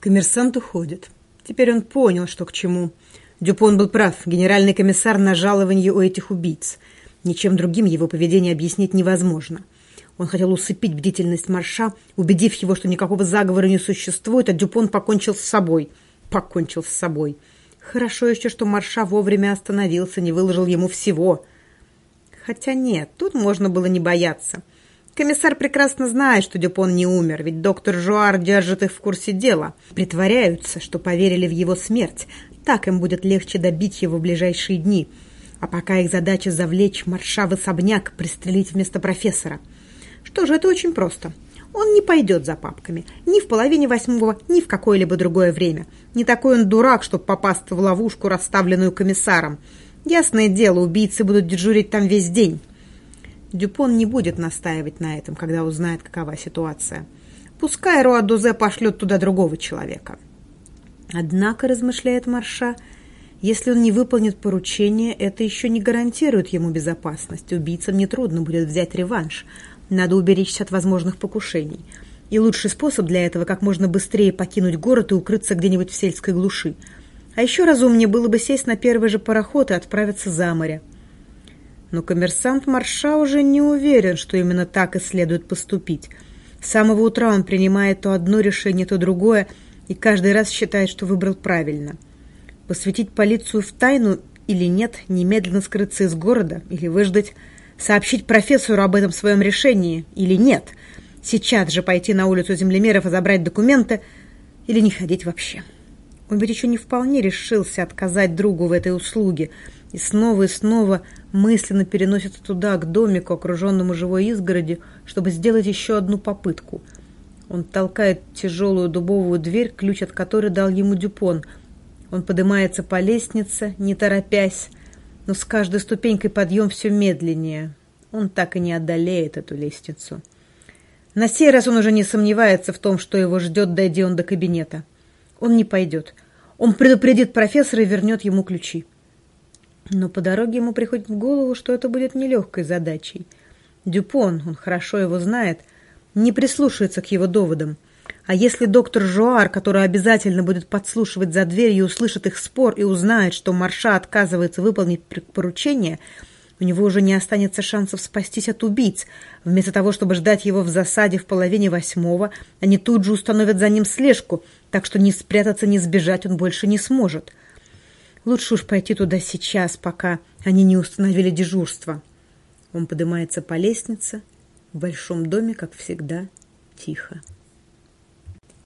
Коммерсант уходит. Теперь он понял, что к чему. Дюпон был прав. Генеральный комиссар на жалованье у этих убийц. Ничем другим его поведение объяснить невозможно. Он хотел усыпить бдительность Марша, убедив его, что никакого заговора не существует, а Дюпон покончил с собой. Покончил с собой. Хорошо еще, что Марша вовремя остановился, не выложил ему всего. Хотя нет, тут можно было не бояться. Комиссар прекрасно знает, что Дюпон не умер, ведь доктор Жуар держит их в курсе дела. Притворяются, что поверили в его смерть. Так им будет легче добить его в ближайшие дни. А пока их задача завлечь марша в особняк, пристрелить вместо профессора. Что же, это очень просто. Он не пойдет за папками. Ни в половине восьмого, ни в какое-либо другое время. Не такой он дурак, чтобы попасть в ловушку, расставленную комиссаром. Ясное дело, убийцы будут дежурить там весь день. Дюпон не будет настаивать на этом, когда узнает, какова ситуация. Пускай Руадузе пошлет туда другого человека. Однако, размышляет Марша, если он не выполнит поручение, это еще не гарантирует ему безопасность. Убийцам нетрудно будет взять реванш. Надо уберечься от возможных покушений. И лучший способ для этого как можно быстрее покинуть город и укрыться где-нибудь в сельской глуши. А еще разумнее было бы сесть на первый же пароход и отправиться за море. Но коммерсант Марша уже не уверен, что именно так и следует поступить. С самого утра он принимает то одно решение, то другое, и каждый раз считает, что выбрал правильно. Посвятить полицию в тайну или нет, немедленно скрыться из города или выждать, сообщить профессору об этом своем решении или нет, сейчас же пойти на улицу землемеров и забрать документы или не ходить вообще. Он ведь еще не вполне решился отказать другу в этой услуге – и снова и снова мысленно переносится туда, к домику, окруженному живой изгородью, чтобы сделать еще одну попытку. Он толкает тяжелую дубовую дверь, ключ от которой дал ему Дюпон. Он поднимается по лестнице, не торопясь, но с каждой ступенькой подъем все медленнее. Он так и не одолеет эту лестницу. На сей раз он уже не сомневается в том, что его ждет, дойди он до кабинета. Он не пойдет. Он предупредит профессора и вернет ему ключи. Но по дороге ему приходит в голову, что это будет нелегкой задачей. Дюпон, он хорошо его знает, не прислушается к его доводам. А если доктор Жуар, который обязательно будет подслушивать за дверью, услышит их спор и узнает, что Марша отказывается выполнить поручение, у него уже не останется шансов спастись от убийц. Вместо того, чтобы ждать его в засаде в половине восьмого, они тут же установят за ним слежку, так что ни спрятаться, ни сбежать он больше не сможет. Лучше уж пойти туда сейчас, пока они не установили дежурство. Он поднимается по лестнице. В большом доме, как всегда, тихо.